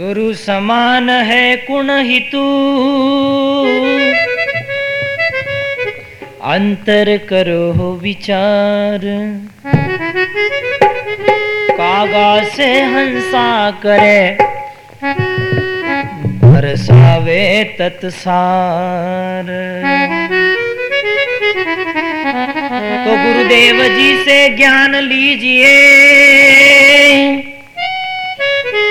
गुरु समान है कुण हितु। अंतर करो विचार। कागा से हंसा करे। बरसावे तत्सार। तो गुरुदेव जी से ज्ञान लीजिए।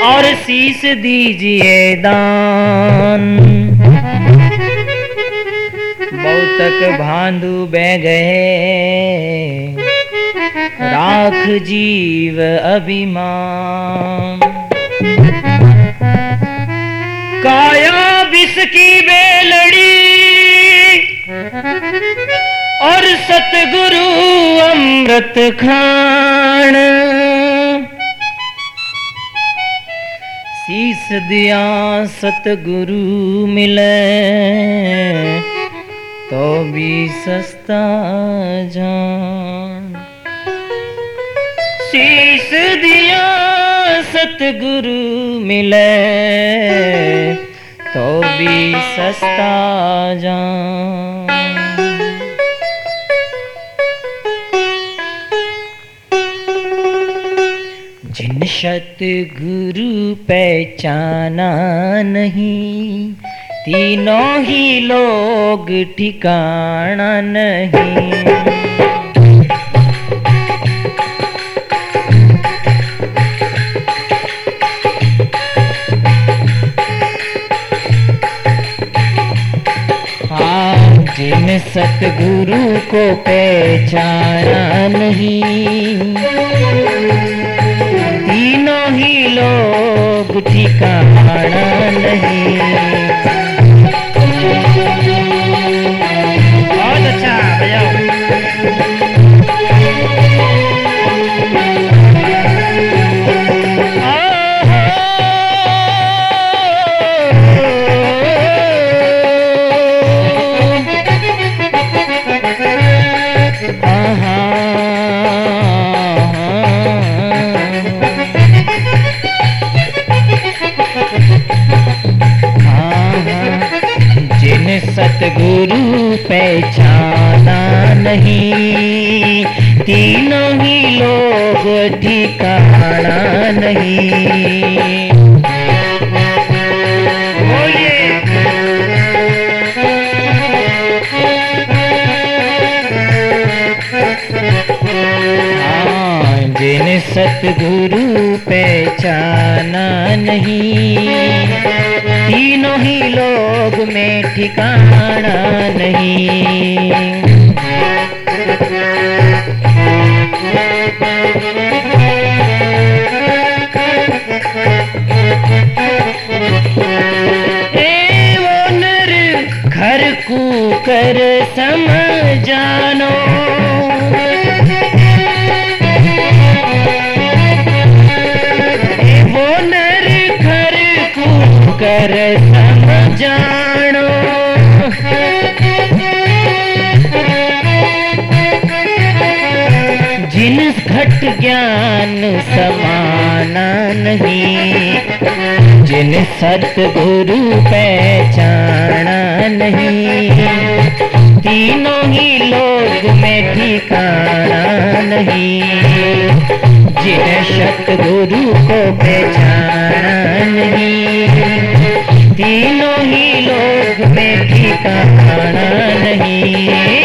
और शीश दीजिए दान। बहुतक भांडू बह गए। राख जीव अभिमान। काया विष की बेलड़ी। और सतगुरु अमृत खान। शीस दिया सतगुरु मिले तो भी सस्ता जान। शीस दिया सतगुरु मिले तो भी सस्ता जान। सतगुरु पहचाना नहीं। तीनों ही लोग ठिकाना नहीं। हाँ जिन सतगुरु को पहचाना नहीं। तीनों ही लोग ठिकाना नहीं। हाँ, जिन सतगुरु पहचाना नहीं तीनों ही लोग में ठिकाना नहीं। घर को कर समझानो ज्ञान समाना नहीं। जिन सतगुरु पहचाना नहीं। तीनों ही लोग में ठिकाना नहीं। जिन सतगुरु को पहचाना नहीं। तीनों ही लोग में ठिकाना नहीं।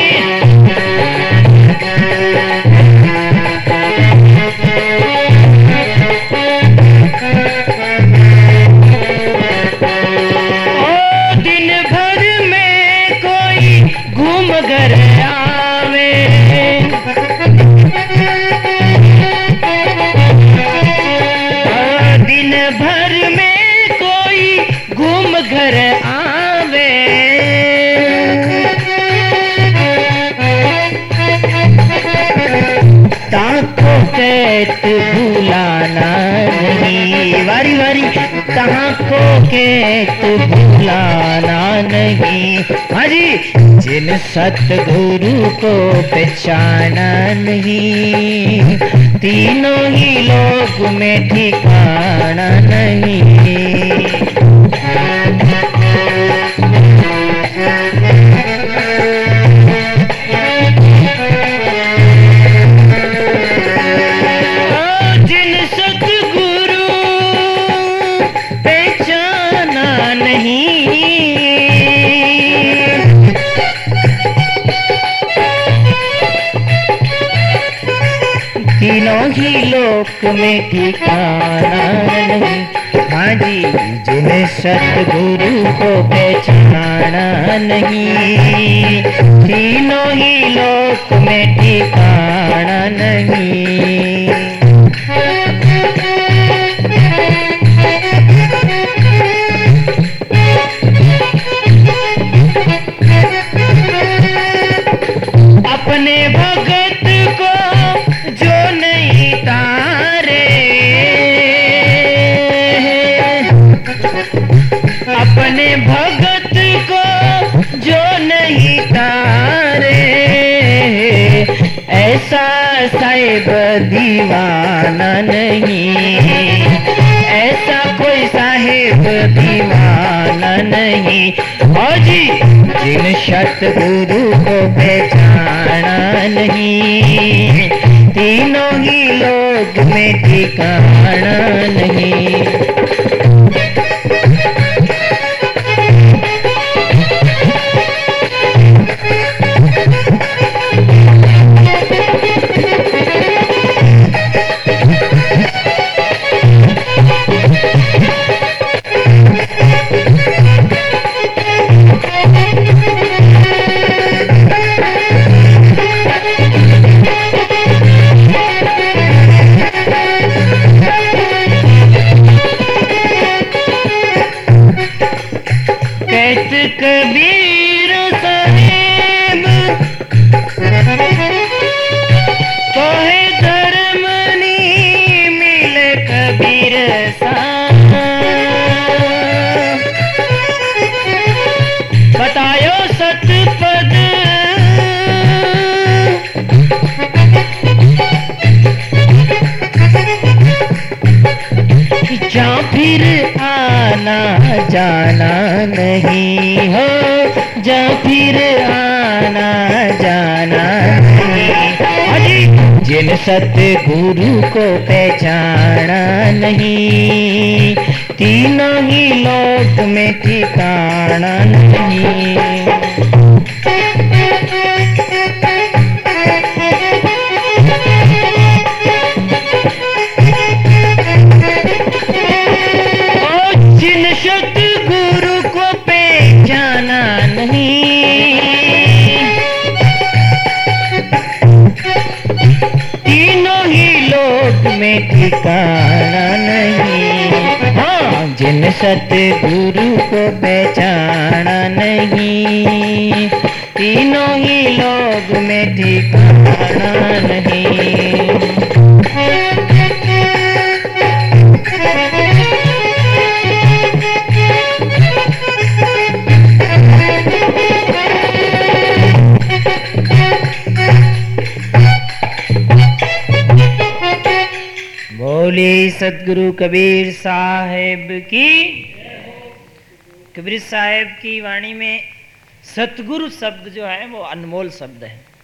भूलाना नहीं। वारी वारी कहाँ को के तू भुलाना नहीं। हाजी जिन सतगुरु को पहचाना नहीं, तीनों ही लोग में ठिकाना नहीं। तीनों ही लोक में ठिकाना नहीं। हाँ जी जिन्हें सतगुरु को पहचाना नहीं। तीनों ही लोक में ठिकाना नहीं। साहिब दीवाना नहीं। ऐसा कोई साहेब दीवाना नहीं। भाजी जिन सतगुरु को पहचाना नहीं, तीनों ही लोग में ठिकाना नहीं। बतायो सतपद। फिर आना जाना नहीं हो। जा फिर आना जाना जिन सतगुरु को पहचाना नहीं। तीनों ही लोक में ठिकाना नहीं। ठिकाना नहीं। हाँ जिन सतगुरु को पहचाना नहीं तीनों ही लोग में ठिकाना नहीं। बोले सदगुरु कबीर साहेब की, कबीर साहेब की वाणी में सतगुरु शब्द जो है वो अनमोल शब्द है।